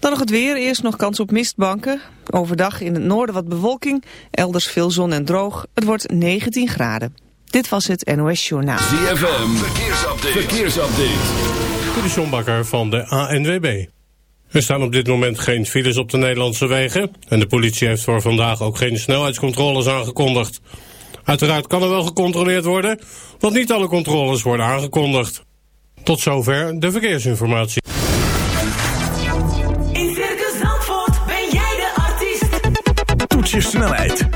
Dan nog het weer. Eerst nog kans op mistbanken. Overdag in het noorden wat bewolking. Elders veel zon en droog. Het wordt 19 graden. Dit was het NOS Journaal. ZFM. Verkeersupdate. Verkeersupdate. De van de ANWB. Er staan op dit moment geen files op de Nederlandse wegen. En de politie heeft voor vandaag ook geen snelheidscontroles aangekondigd. Uiteraard kan er wel gecontroleerd worden, want niet alle controles worden aangekondigd. Tot zover de verkeersinformatie.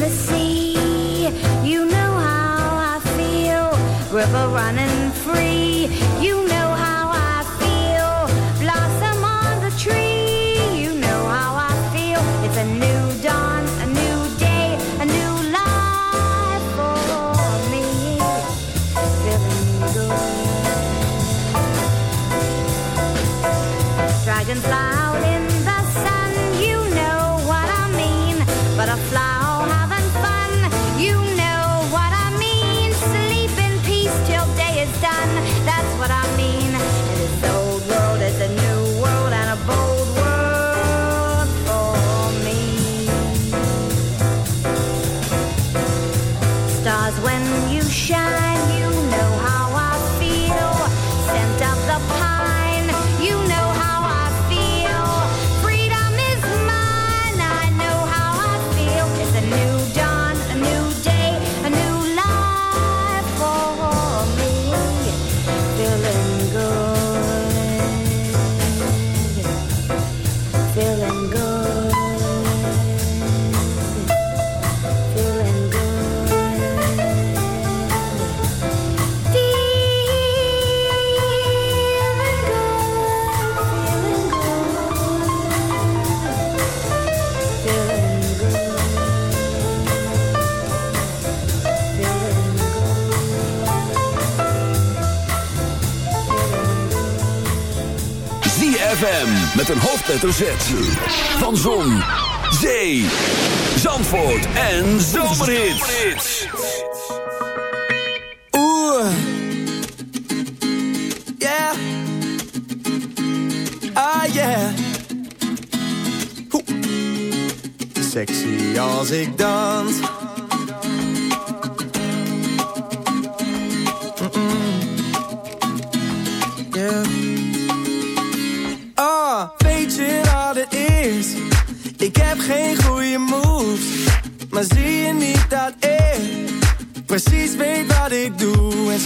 The sea. You know how I feel. River running een hoofdletter Z. Van Zon, Zee, Zandvoort en Zomerhits. Oeh. Yeah. Ah, yeah. Hoe. Sexy als ik dans.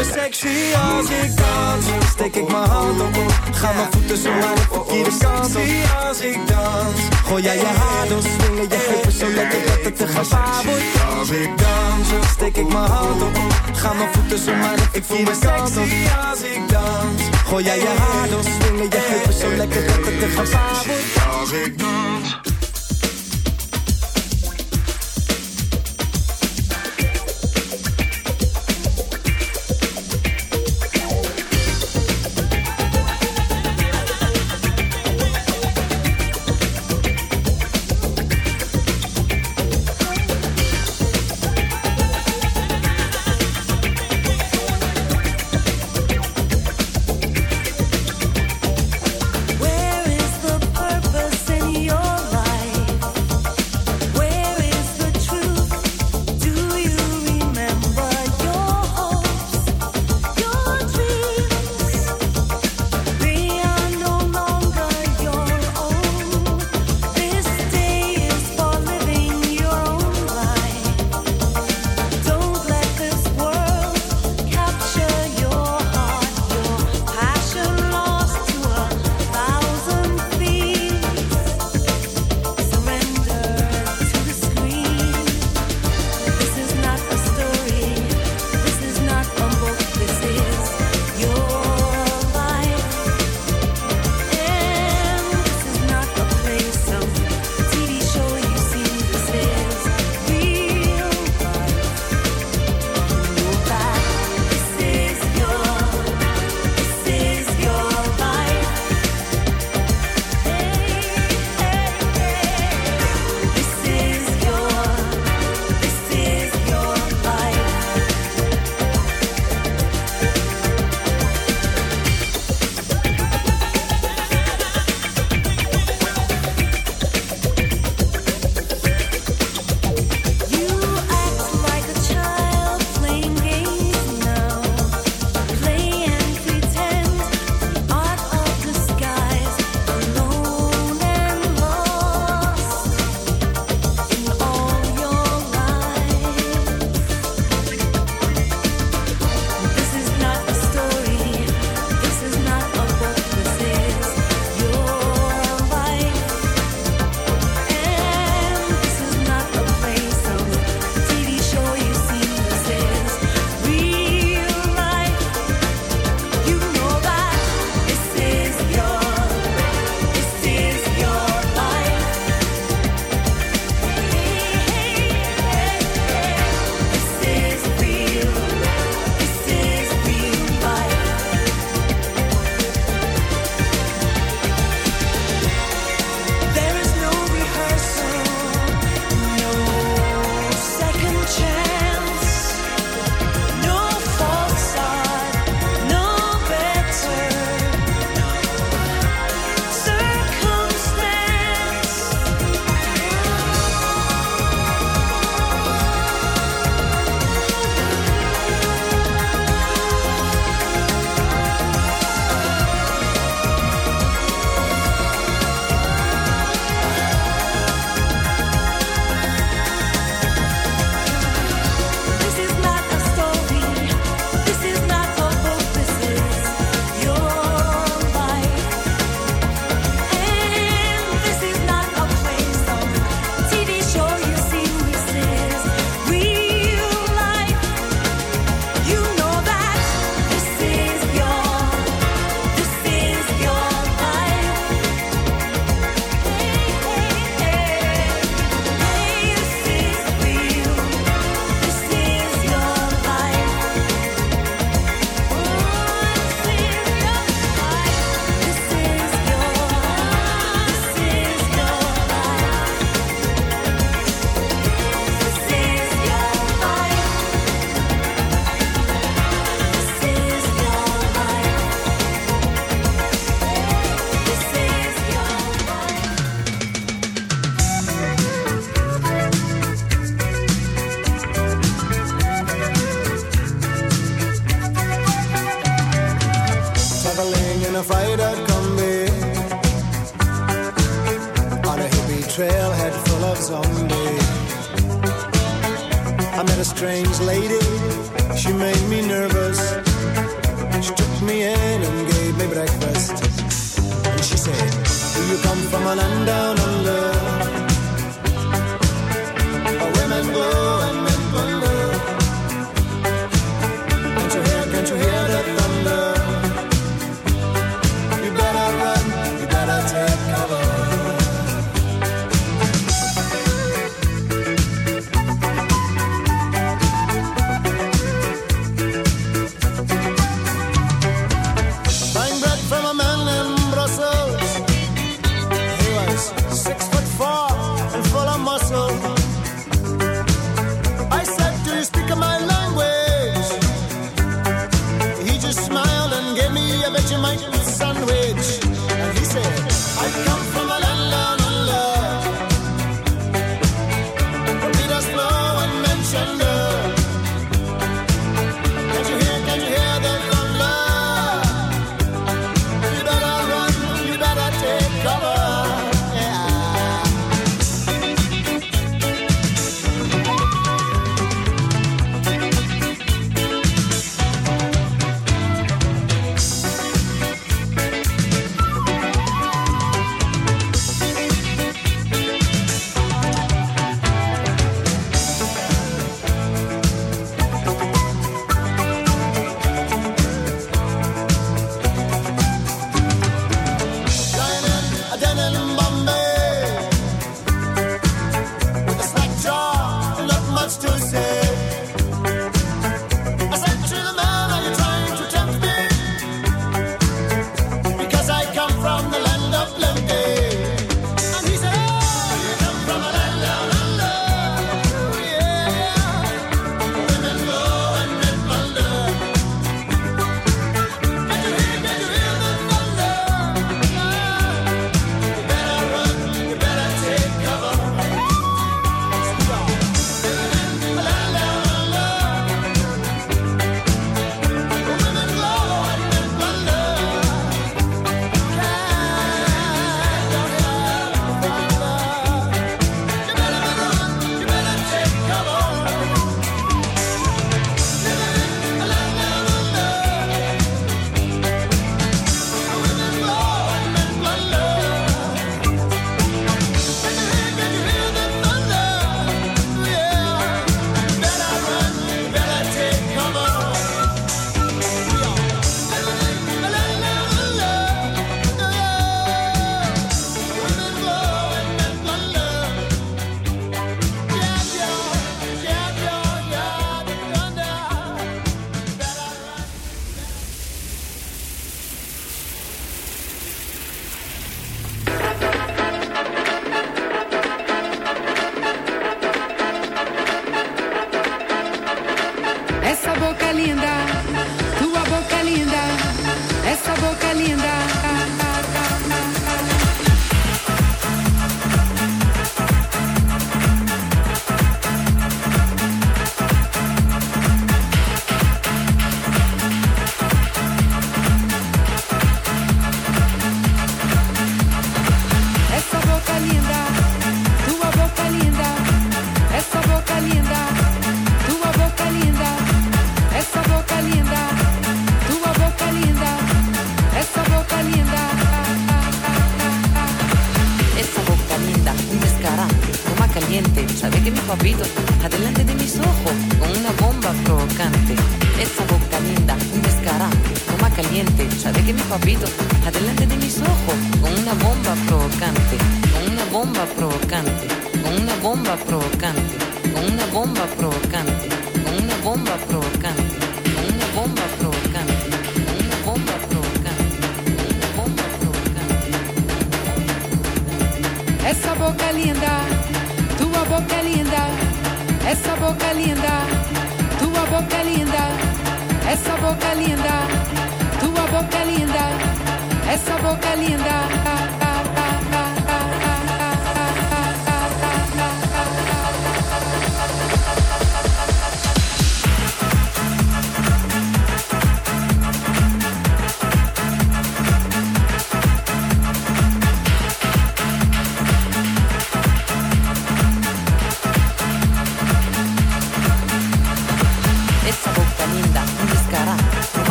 me sexy als ik dans. Steek ik mijn hand op, ga mijn voeten zo aan de verkeerde kant. Sexy als ik dans. Gooi jij je haar door, swingen je heupen zo lekker dat het te gevaar wordt. Als ik dans, steek ik mijn hand op, ga mijn voeten zo maar, ik verkeerde kant op. Sexy als ik dans. Gooi jij je haar door, swingen je heupen zo lekker dat het te gevaar wordt. Als ik dans.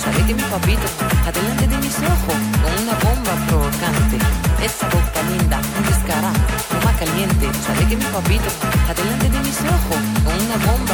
Sabe que mi papito está delante de mis ojos con una bomba provocante. Esa boca linda, un descarado, toma caliente, sabe que mi papito está delante de mis ojos con una bomba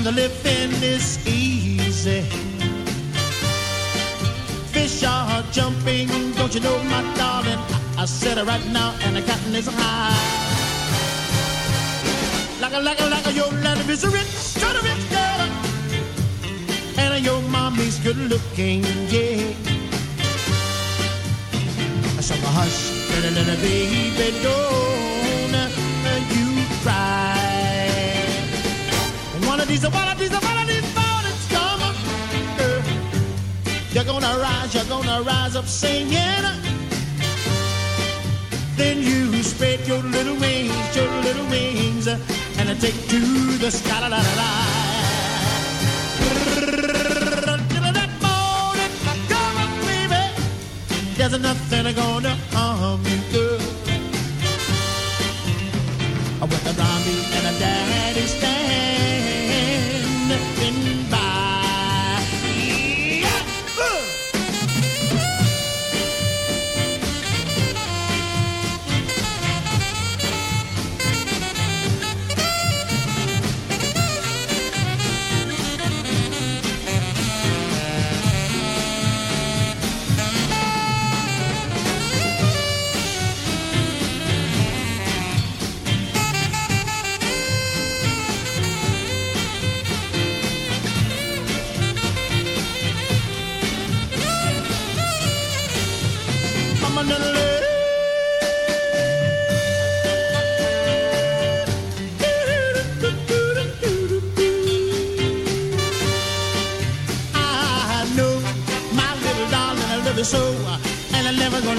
and the living is easy. Fish are jumping, don't you know, my darling? I, I said it right now, and the cotton is high. Like a, like a, like a, your land is a rich, kind of rich girl. And your mommy's good looking, yeah. So hush, little baby, don't These, these, one of these mornings come, girl. You're gonna rise, you're gonna rise up singing. Then you spread your little wings, your little wings, and take to the sky. La, la, la, la. There's nothing gonna harm you, girl. With a mommy and a daddy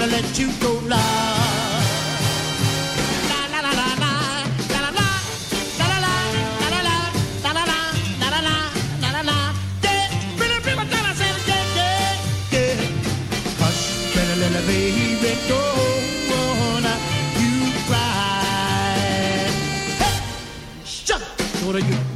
gonna let you go live. Baby, don't wanna you cry. Hey, shut. You?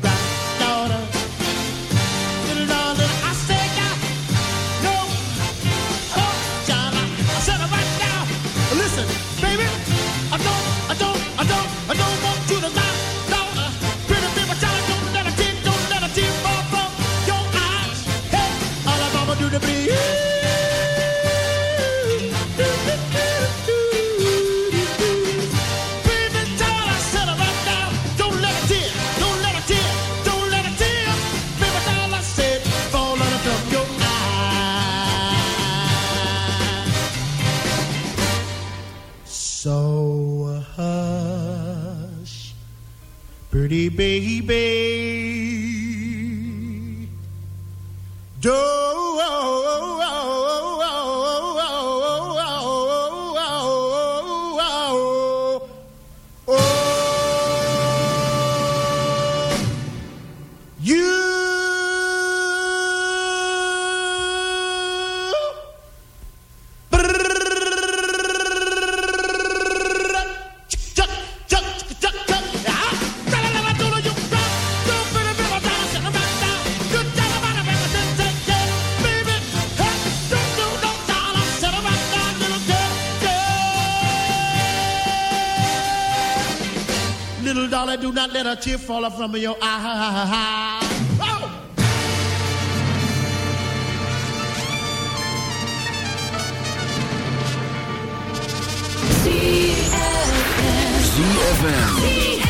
Tear fall from your eye. Oh! ZFM. ¡Y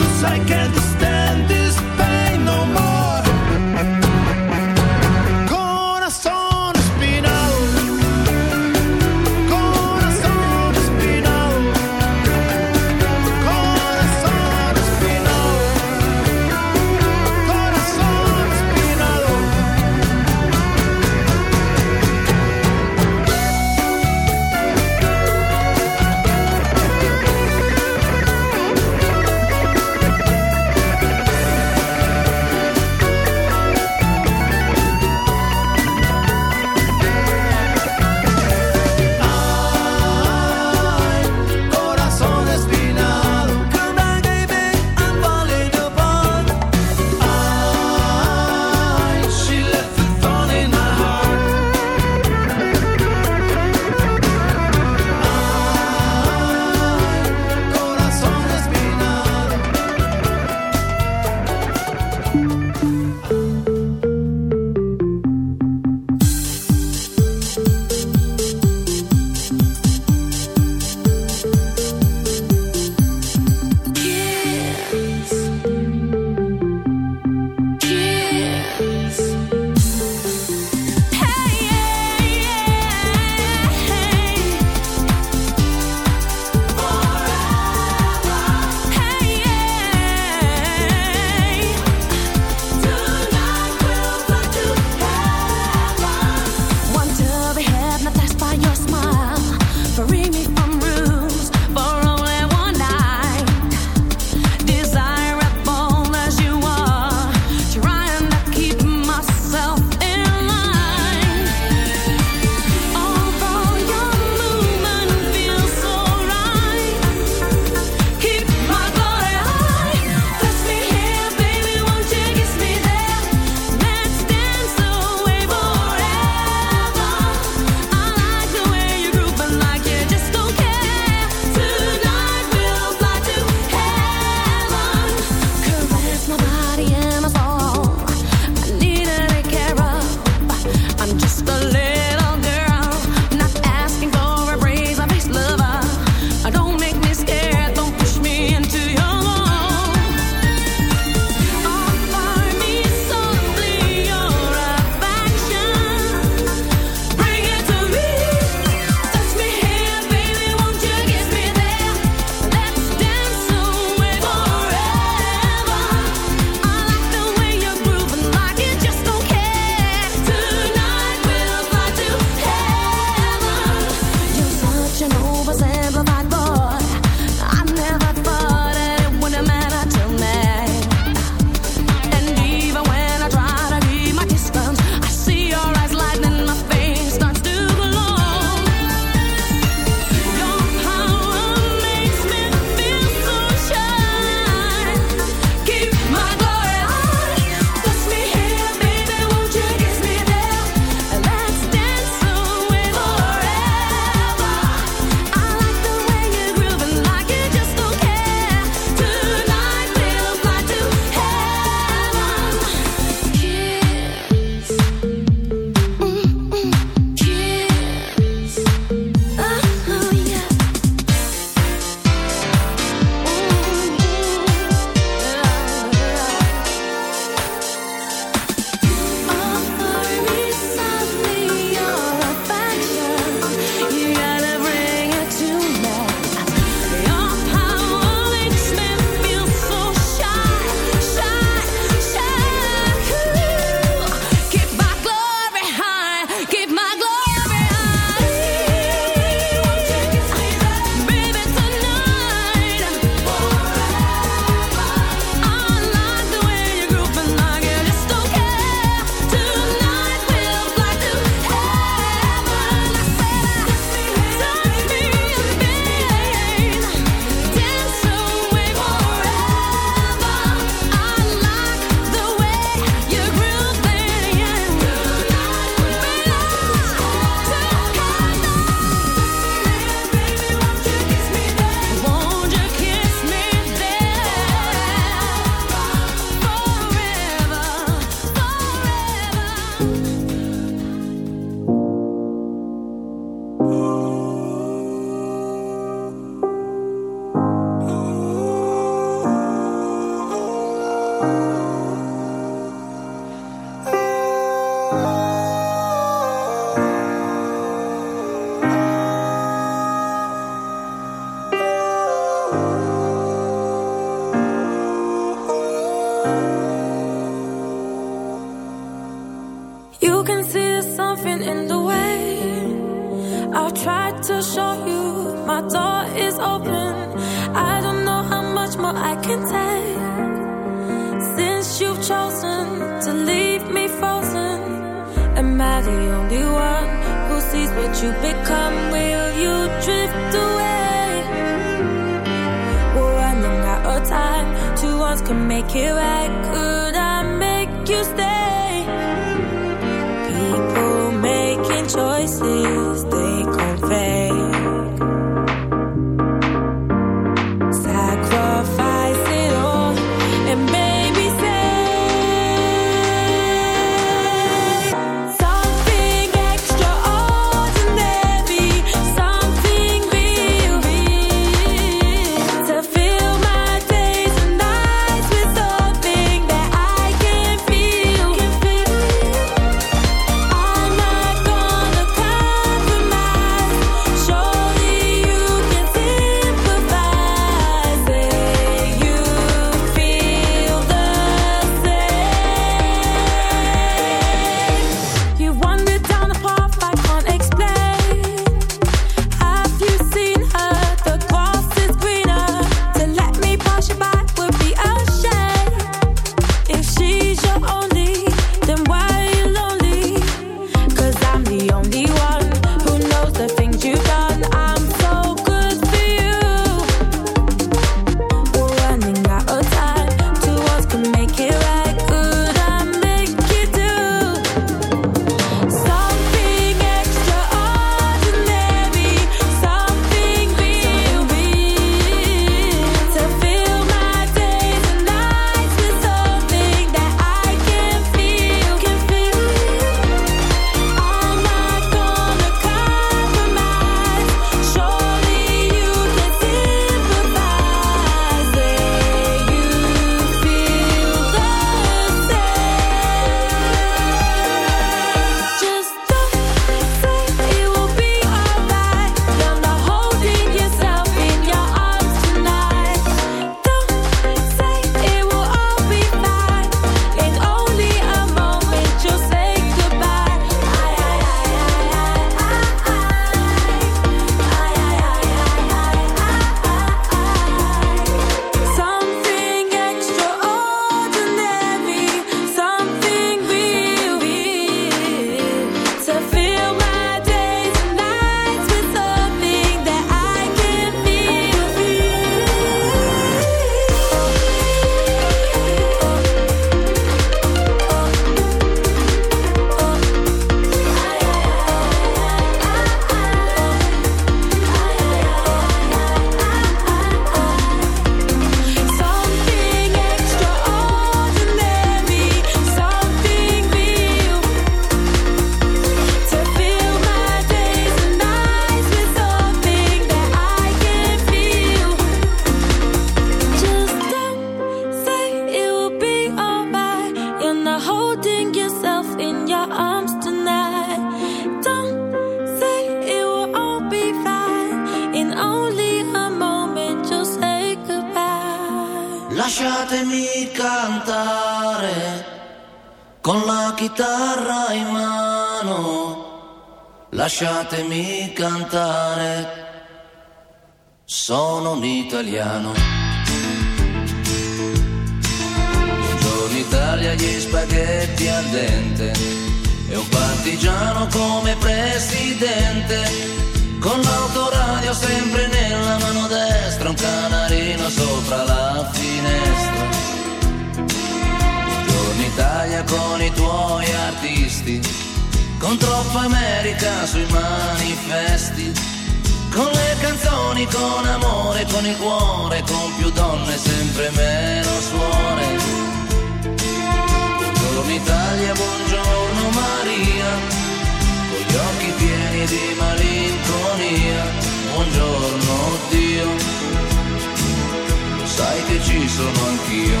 ci sono anch'io.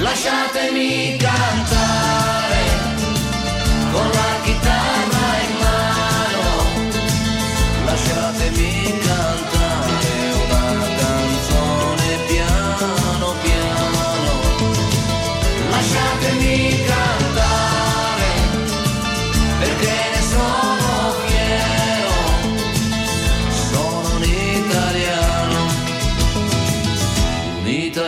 Lasciatemi cantare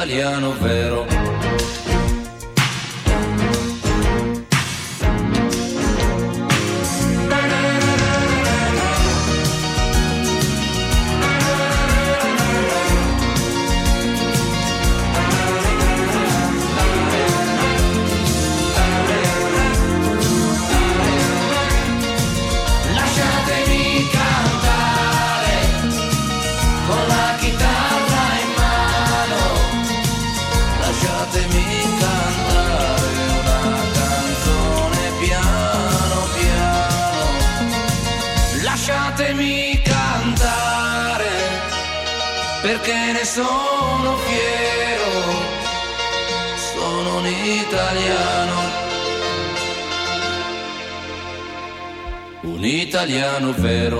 italiano vero. vero.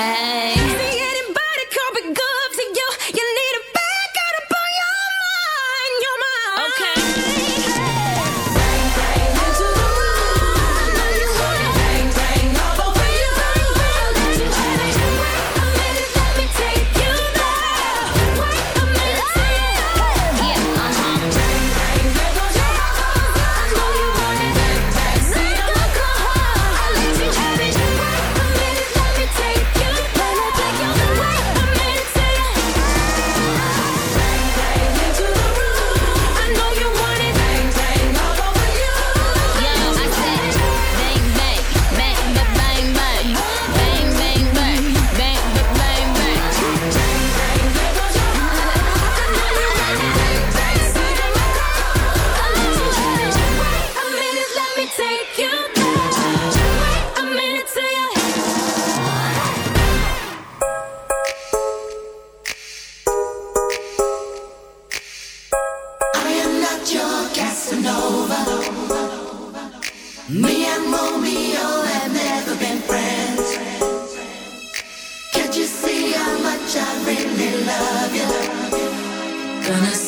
Hey.